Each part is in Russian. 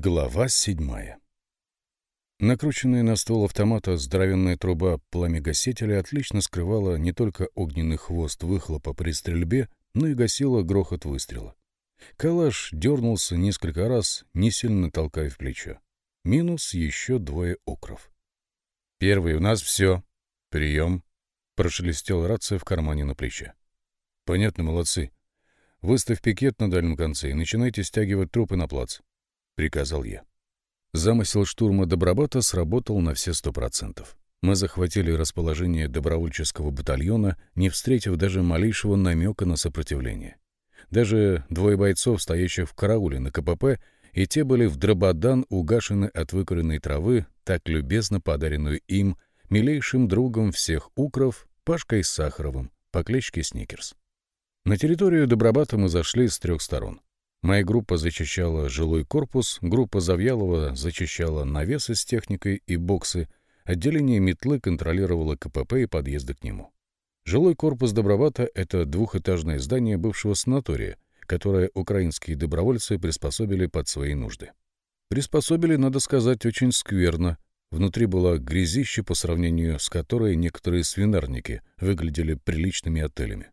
Глава седьмая Накрученная на ствол автомата здоровенная труба пламегасителя отлично скрывала не только огненный хвост выхлопа при стрельбе, но и гасила грохот выстрела. Калаш дернулся несколько раз, не сильно толкая в плечо. Минус еще двое окров. «Первый у нас все. Прием!» — прошелестел рация в кармане на плече. «Понятно, молодцы. Выставь пикет на дальнем конце и начинайте стягивать трупы на плац», — приказал я. Замысел штурма Добробата сработал на все сто процентов. Мы захватили расположение добровольческого батальона, не встретив даже малейшего намека на сопротивление. Даже двое бойцов, стоящих в карауле на КПП, и те были в дрободан угашены от выкуренной травы, так любезно подаренную им, милейшим другом всех укров, Пашкой Сахаровым, по кличке Сникерс. На территорию Добробата мы зашли с трех сторон. Моя группа зачищала жилой корпус, группа Завьялова зачищала навесы с техникой и боксы, отделение метлы контролировало КПП и подъезды к нему. Жилой корпус Добровата — это двухэтажное здание бывшего санатория, которое украинские добровольцы приспособили под свои нужды. Приспособили, надо сказать, очень скверно. Внутри была грязище, по сравнению с которой некоторые свинарники выглядели приличными отелями.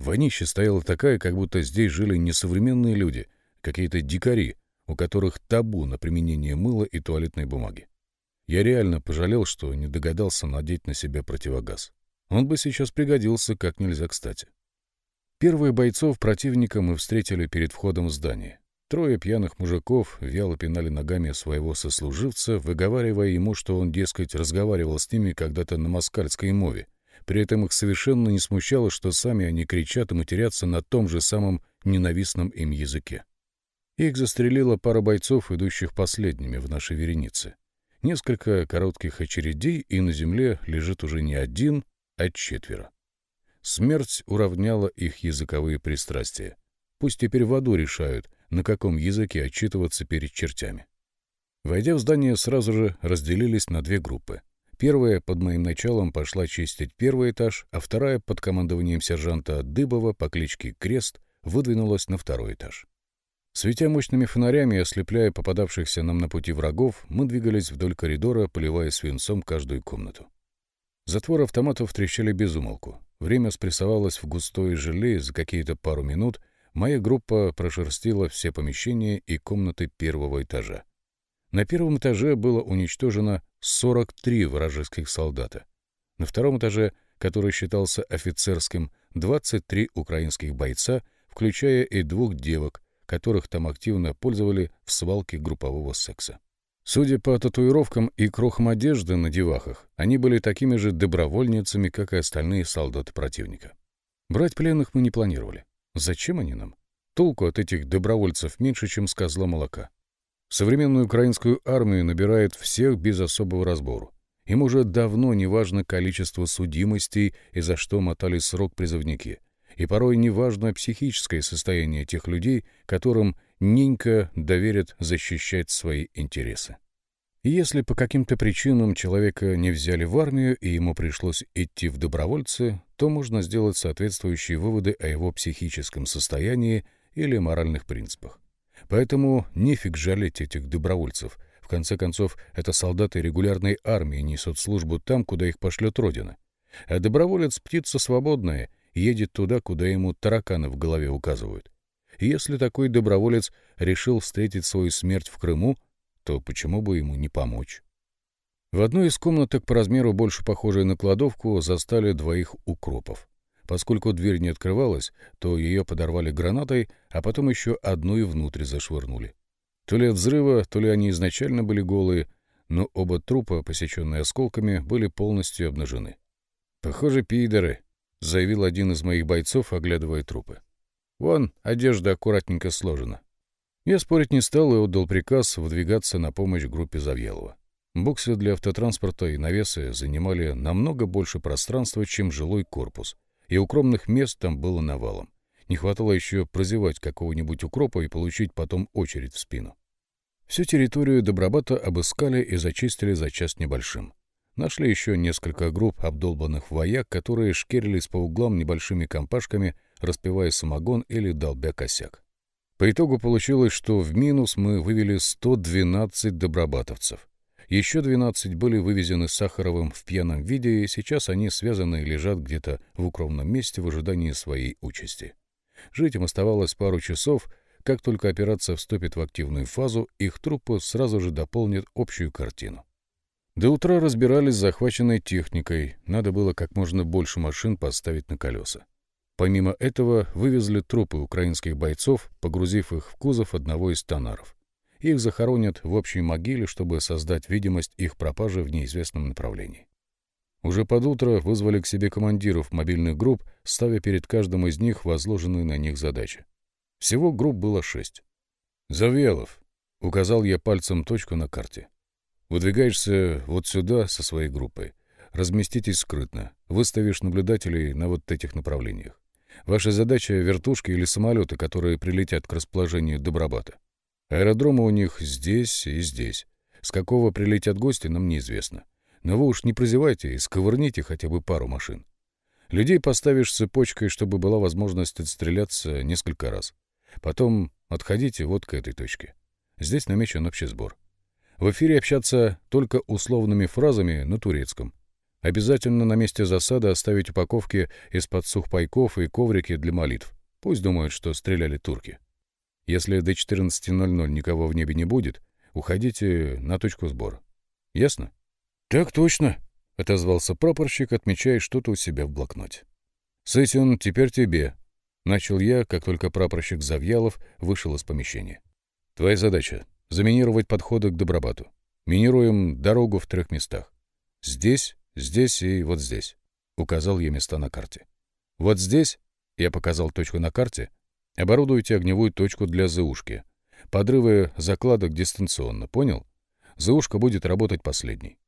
Вонище стояла такая, как будто здесь жили не современные люди, какие-то дикари, у которых табу на применение мыла и туалетной бумаги. Я реально пожалел, что не догадался надеть на себя противогаз. Он бы сейчас пригодился как нельзя кстати. Первые бойцов противника мы встретили перед входом в здание. Трое пьяных мужиков вяло пинали ногами своего сослуживца, выговаривая ему, что он, дескать, разговаривал с ними когда-то на москальской мове, при этом их совершенно не смущало, что сами они кричат и матерятся на том же самом ненавистном им языке. Их застрелила пара бойцов, идущих последними в нашей веренице. Несколько коротких очередей, и на земле лежит уже не один, а четверо. Смерть уравняла их языковые пристрастия. Пусть теперь в аду решают, на каком языке отчитываться перед чертями. Войдя в здание, сразу же разделились на две группы. Первая под моим началом пошла чистить первый этаж, а вторая под командованием сержанта Дыбова по кличке Крест выдвинулась на второй этаж. Светя мощными фонарями и ослепляя попадавшихся нам на пути врагов, мы двигались вдоль коридора, поливая свинцом каждую комнату. Затвор автоматов трещали без умолку. Время спрессовалось в густое желе, и за какие-то пару минут моя группа прошерстила все помещения и комнаты первого этажа. На первом этаже было уничтожено 43 вражеских солдата. На втором этаже, который считался офицерским, 23 украинских бойца, включая и двух девок, которых там активно пользовали в свалке группового секса. Судя по татуировкам и крохам одежды на девахах, они были такими же добровольницами, как и остальные солдаты противника. Брать пленных мы не планировали. Зачем они нам? Толку от этих добровольцев меньше, чем с козла молока. Современную украинскую армию набирают всех без особого разбору. Им уже давно не важно количество судимостей и за что мотали срок призывники. И порой не важно психическое состояние тех людей, которым ненько доверят защищать свои интересы. Если по каким-то причинам человека не взяли в армию и ему пришлось идти в добровольцы, то можно сделать соответствующие выводы о его психическом состоянии или моральных принципах. Поэтому нефиг жалеть этих добровольцев. В конце концов, это солдаты регулярной армии несут службу там, куда их пошлет Родина. А доброволец — птица свободная, едет туда, куда ему тараканы в голове указывают. Если такой доброволец решил встретить свою смерть в Крыму, то почему бы ему не помочь? В одной из комнаток по размеру больше похожей на кладовку застали двоих укропов. Поскольку дверь не открывалась, то ее подорвали гранатой, а потом еще одну и внутрь зашвырнули. То ли от взрыва, то ли они изначально были голые, но оба трупа, посеченные осколками, были полностью обнажены. «Похоже, пидоры», — заявил один из моих бойцов, оглядывая трупы. «Вон, одежда аккуратненько сложена». Я спорить не стал и отдал приказ выдвигаться на помощь группе Завьялова. Боксы для автотранспорта и навесы занимали намного больше пространства, чем жилой корпус — и укромных мест там было навалом. Не хватало еще прозевать какого-нибудь укропа и получить потом очередь в спину. Всю территорию Добробата обыскали и зачистили за час небольшим. Нашли еще несколько групп обдолбанных вояк, которые шкерились по углам небольшими компашками, распивая самогон или долбя косяк. По итогу получилось, что в минус мы вывели 112 добробатовцев. Еще 12 были вывезены Сахаровым в пьяном виде, и сейчас они связаны и лежат где-то в укромном месте в ожидании своей участи. Жить им оставалось пару часов, как только операция вступит в активную фазу, их трупы сразу же дополнят общую картину. До утра разбирались с захваченной техникой, надо было как можно больше машин поставить на колеса. Помимо этого, вывезли трупы украинских бойцов, погрузив их в кузов одного из тонаров. Их захоронят в общей могиле, чтобы создать видимость их пропажи в неизвестном направлении. Уже под утро вызвали к себе командиров мобильных групп, ставя перед каждым из них возложенные на них задачи. Всего групп было шесть. «Завьялов», — указал я пальцем точку на карте. «Выдвигаешься вот сюда со своей группой. Разместитесь скрытно. Выставишь наблюдателей на вот этих направлениях. Ваша задача — вертушки или самолеты, которые прилетят к расположению Добробата. Аэродромы у них здесь и здесь. С какого прилетят гости, нам неизвестно. Но вы уж не прозевайте и сковырните хотя бы пару машин. Людей поставишь цепочкой, чтобы была возможность отстреляться несколько раз. Потом отходите вот к этой точке. Здесь намечен общий сбор. В эфире общаться только условными фразами на турецком. Обязательно на месте засады оставить упаковки из-под сухпайков и коврики для молитв. Пусть думают, что стреляли турки. Если до 14.00 никого в небе не будет, уходите на точку сбора. Ясно? — Так точно, — отозвался прапорщик, отмечая что-то у себя в блокноте. — Сысин, теперь тебе. Начал я, как только прапорщик Завьялов вышел из помещения. Твоя задача — заминировать подходы к Добробату. Минируем дорогу в трех местах. Здесь, Здесь и вот здесь. Указал я места на карте. Вот здесь, я показал точку на карте, оборудуйте огневую точку для ЗУшки. Подрывы закладок дистанционно, понял? ЗУшка будет работать последней.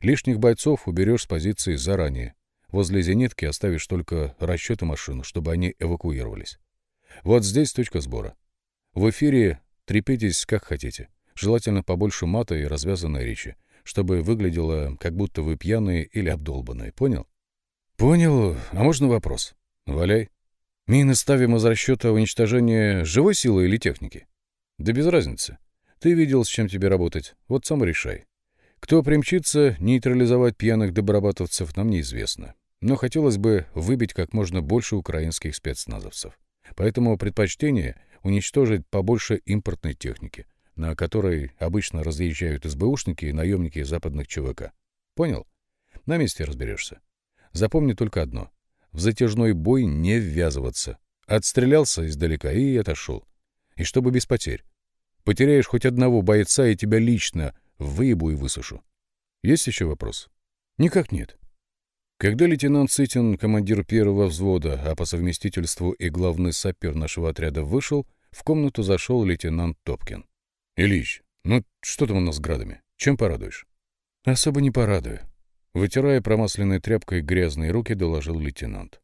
Лишних бойцов уберешь с позиции заранее. Возле зенитки оставишь только расчеты машин, чтобы они эвакуировались. Вот здесь точка сбора. В эфире трепитесь как хотите. Желательно побольше мата и развязанной речи чтобы выглядело, как будто вы пьяные или обдолбанные. Понял? Понял. А можно вопрос? Валяй. Мины ставим из расчета уничтожения живой силы или техники? Да без разницы. Ты видел, с чем тебе работать. Вот сам решай. Кто примчится, нейтрализовать пьяных добробатовцев нам неизвестно. Но хотелось бы выбить как можно больше украинских спецназовцев. Поэтому предпочтение — уничтожить побольше импортной техники — на которой обычно разъезжают СБУшники и наемники западных ЧВК. Понял? На месте разберешься. Запомни только одно. В затяжной бой не ввязываться. Отстрелялся издалека и отошел. И чтобы без потерь. Потеряешь хоть одного бойца, и тебя лично выебу и высушу. Есть еще вопрос? Никак нет. Когда лейтенант Сытин, командир первого взвода, а по совместительству и главный сапер нашего отряда вышел, в комнату зашел лейтенант Топкин. Ильич, ну что там у нас с градами? Чем порадуешь? Особо не порадую. Вытирая промасленной тряпкой грязные руки, доложил лейтенант.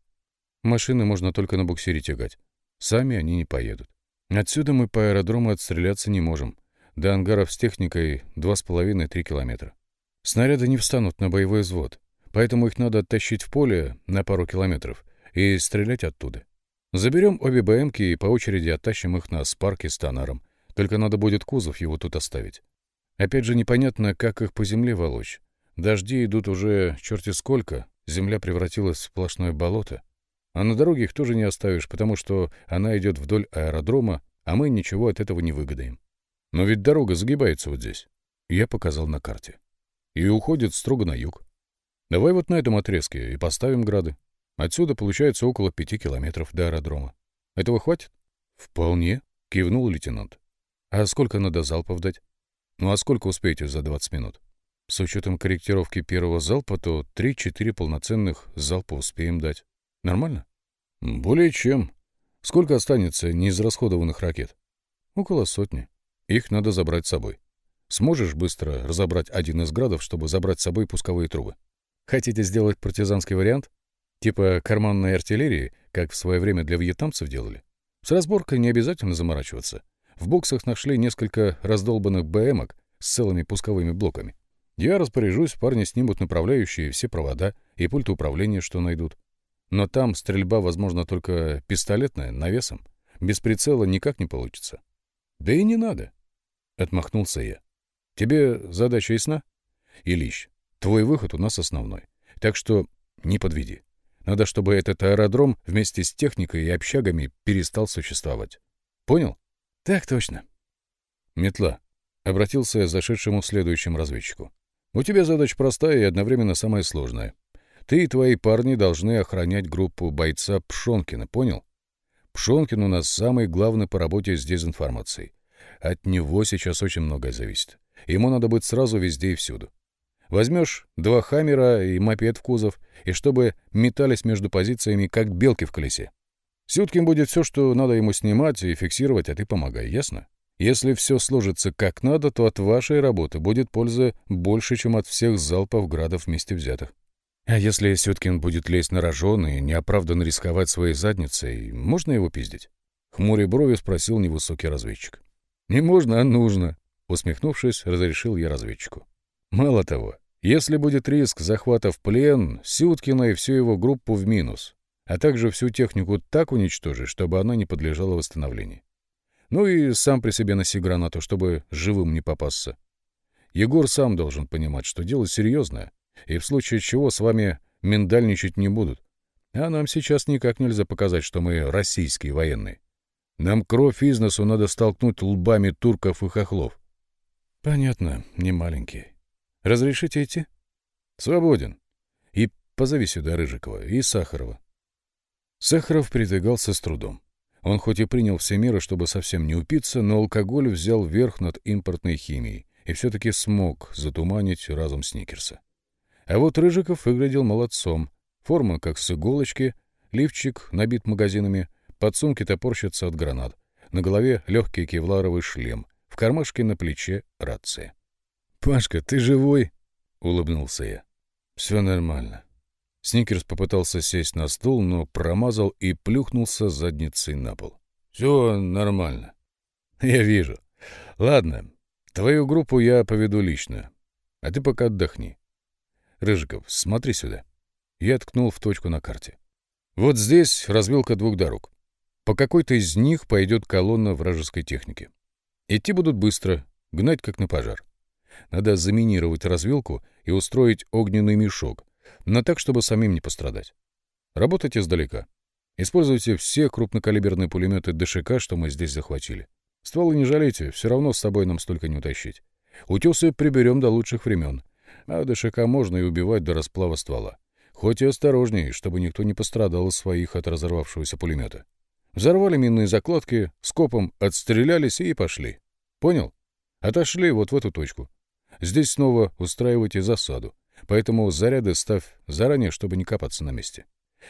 Машины можно только на буксире тягать. Сами они не поедут. Отсюда мы по аэродрому отстреляться не можем. До ангаров с техникой 2,5-3 километра. Снаряды не встанут на боевой взвод, поэтому их надо оттащить в поле на пару километров и стрелять оттуда. Заберем обе БМки и по очереди оттащим их на спарке с тонаром, только надо будет кузов его тут оставить. Опять же непонятно, как их по земле волочь. Дожди идут уже черти сколько, земля превратилась в сплошное болото. А на дороге их тоже не оставишь, потому что она идет вдоль аэродрома, а мы ничего от этого не выгодаем. Но ведь дорога загибается вот здесь. Я показал на карте. И уходит строго на юг. Давай вот на этом отрезке и поставим грады. Отсюда получается около пяти километров до аэродрома. Этого хватит? Вполне, кивнул лейтенант. А сколько надо залпов дать? Ну а сколько успеете за 20 минут? С учетом корректировки первого залпа, то 3-4 полноценных залпа успеем дать. Нормально? Более чем. Сколько останется неизрасходованных ракет? Около сотни. Их надо забрать с собой. Сможешь быстро разобрать один из градов, чтобы забрать с собой пусковые трубы? Хотите сделать партизанский вариант? Типа карманной артиллерии, как в свое время для вьетнамцев делали? С разборкой не обязательно заморачиваться. В боксах нашли несколько раздолбанных БМок с целыми пусковыми блоками. Я распоряжусь, парни снимут направляющие, все провода и пульты управления, что найдут. Но там стрельба, возможно, только пистолетная, навесом. Без прицела никак не получится. Да и не надо, — отмахнулся я. Тебе задача ясна? Илищ, твой выход у нас основной. Так что не подведи. Надо, чтобы этот аэродром вместе с техникой и общагами перестал существовать. Понял? Так точно. Метла. Обратился я к зашедшему следующему разведчику. У тебя задача простая и одновременно самая сложная. Ты и твои парни должны охранять группу бойца Пшонкина, понял? Пшонкин у нас самый главный по работе с дезинформацией. От него сейчас очень многое зависит. Ему надо быть сразу везде и всюду. Возьмешь два хаммера и мопед в кузов, и чтобы метались между позициями, как белки в колесе. Сюткин будет все, что надо ему снимать и фиксировать, а ты помогай, ясно? Если все сложится как надо, то от вашей работы будет польза больше, чем от всех залпов градов вместе взятых. А если Сюткин будет лезть на рожон и неоправданно рисковать своей задницей, можно его пиздить? Хмуря брови спросил невысокий разведчик. «Не можно, а нужно», — усмехнувшись, разрешил я разведчику. «Мало того, если будет риск захвата в плен, Сюткина и всю его группу в минус, а также всю технику так уничтожить, чтобы она не подлежала восстановлению. Ну и сам при себе носи гранату, чтобы живым не попасться. Егор сам должен понимать, что дело серьезное, и в случае чего с вами миндальничать не будут. А нам сейчас никак нельзя показать, что мы российские военные. Нам кровь из носу надо столкнуть лбами турков и хохлов. Понятно, не маленький. Разрешите идти? Свободен. И позови сюда Рыжикова и Сахарова. Сахаров передвигался с трудом. Он хоть и принял все меры, чтобы совсем не упиться, но алкоголь взял верх над импортной химией и все-таки смог затуманить разум Сникерса. А вот Рыжиков выглядел молодцом. Форма как с иголочки, лифчик набит магазинами, подсумки топорщатся от гранат. На голове легкий кевларовый шлем, в кармашке на плече рация. «Пашка, ты живой?» — улыбнулся я. «Все нормально». Сникерс попытался сесть на стул, но промазал и плюхнулся задницей на пол. «Все нормально». «Я вижу. Ладно, твою группу я поведу лично, а ты пока отдохни. Рыжиков, смотри сюда». Я ткнул в точку на карте. Вот здесь развилка двух дорог. По какой-то из них пойдет колонна вражеской техники. Идти будут быстро, гнать как на пожар. Надо заминировать развилку и устроить огненный мешок, но так, чтобы самим не пострадать. Работайте издалека. Используйте все крупнокалиберные пулеметы ДШК, что мы здесь захватили. Стволы не жалейте, все равно с собой нам столько не утащить. Утесы приберем до лучших времен. А ДШК можно и убивать до расплава ствола. Хоть и осторожней, чтобы никто не пострадал своих от разорвавшегося пулемета. Взорвали минные закладки, скопом отстрелялись и пошли. Понял? Отошли вот в эту точку. Здесь снова устраивайте засаду. Поэтому заряды ставь заранее, чтобы не капаться на месте.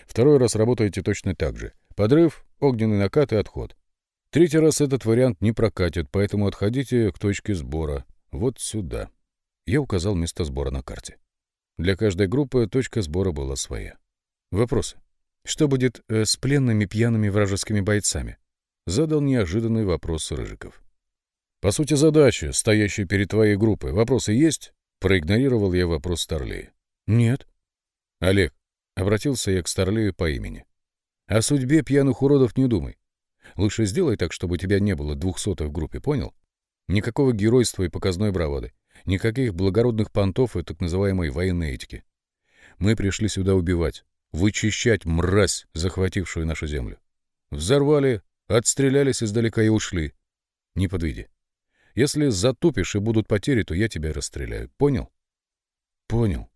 Второй раз работаете точно так же. Подрыв, огненный накат и отход. Третий раз этот вариант не прокатит, поэтому отходите к точке сбора. Вот сюда. Я указал место сбора на карте. Для каждой группы точка сбора была своя. Вопросы? Что будет э, с пленными пьяными вражескими бойцами? Задал неожиданный вопрос Рыжиков. По сути задачи, стоящей перед твоей группой, вопросы есть? Проигнорировал я вопрос Старлея. Нет. Олег, обратился я к Старлею по имени. О судьбе пьяных уродов не думай. Лучше сделай так, чтобы у тебя не было двухсотых в группе, понял? Никакого геройства и показной бравады. Никаких благородных понтов и так называемой военной этики. Мы пришли сюда убивать, вычищать мразь, захватившую нашу землю. Взорвали, отстрелялись издалека и ушли. Не подведи. Если затупишь и будут потери, то я тебя расстреляю. Понял? Понял.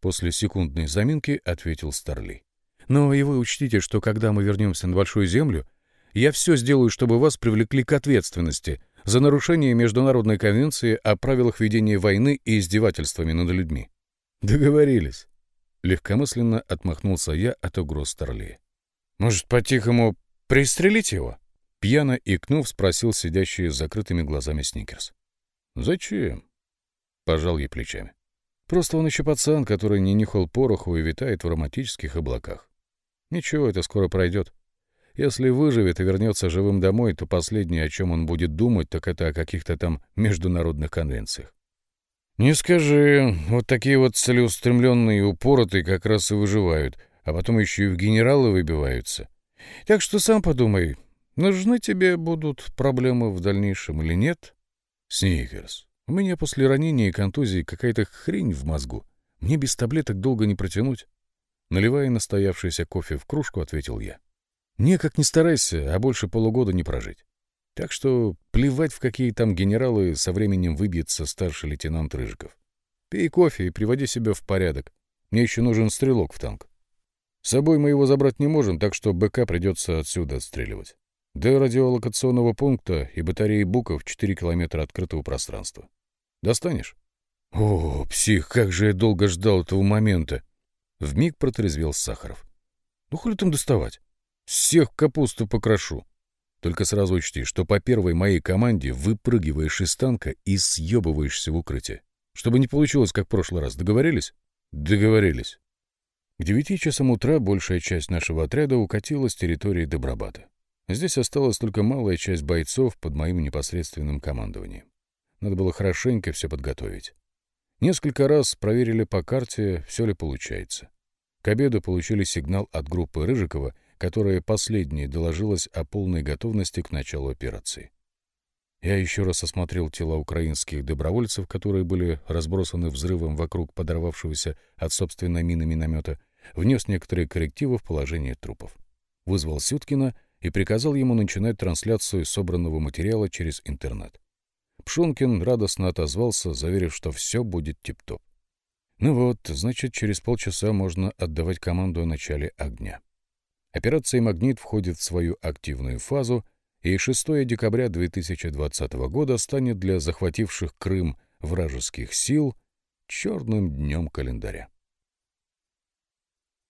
После секундной заминки ответил Старли. Но и вы учтите, что когда мы вернемся на Большую Землю, я все сделаю, чтобы вас привлекли к ответственности за нарушение Международной конвенции о правилах ведения войны и издевательствами над людьми. Договорились. Легкомысленно отмахнулся я от угроз Старли. Может, по-тихому пристрелить его? Пьяно икнув, спросил сидящий с закрытыми глазами Сникерс. «Зачем?» — пожал ей плечами. «Просто он еще пацан, который не нюхал пороху и витает в романтических облаках. Ничего, это скоро пройдет. Если выживет и вернется живым домой, то последнее, о чем он будет думать, так это о каких-то там международных конвенциях. Не скажи, вот такие вот целеустремленные и упоротые как раз и выживают, а потом еще и в генералы выбиваются. Так что сам подумай, нужны тебе будут проблемы в дальнейшем или нет? Сникерс. У меня после ранения и контузии какая-то хрень в мозгу. Мне без таблеток долго не протянуть. Наливая настоявшийся кофе в кружку, ответил я. Мне, как ни старайся, а больше полугода не прожить. Так что плевать, в какие там генералы со временем выбьется старший лейтенант Рыжиков. Пей кофе и приводи себя в порядок. Мне еще нужен стрелок в танк. С собой мы его забрать не можем, так что БК придется отсюда отстреливать. До радиолокационного пункта и батареи Буков 4 километра открытого пространства. Достанешь? О, псих, как же я долго ждал этого момента. Вмиг протрезвел Сахаров. Ну, хули там доставать? Всех капусту покрошу. Только сразу учти, что по первой моей команде выпрыгиваешь из танка и съебываешься в укрытие. Чтобы не получилось, как в прошлый раз. Договорились? Договорились. К девяти часам утра большая часть нашего отряда укатила с территории Добробата. Здесь осталась только малая часть бойцов под моим непосредственным командованием. Надо было хорошенько все подготовить. Несколько раз проверили по карте, все ли получается. К обеду получили сигнал от группы Рыжикова, которая последней доложилась о полной готовности к началу операции. Я еще раз осмотрел тела украинских добровольцев, которые были разбросаны взрывом вокруг подорвавшегося от собственной мины миномета, внес некоторые коррективы в положение трупов. Вызвал Сюткина и приказал ему начинать трансляцию собранного материала через интернет. Пшонкин радостно отозвался, заверив, что все будет тип-топ. Ну вот, значит, через полчаса можно отдавать команду о начале огня. Операция «Магнит» входит в свою активную фазу, и 6 декабря 2020 года станет для захвативших Крым вражеских сил черным днем календаря.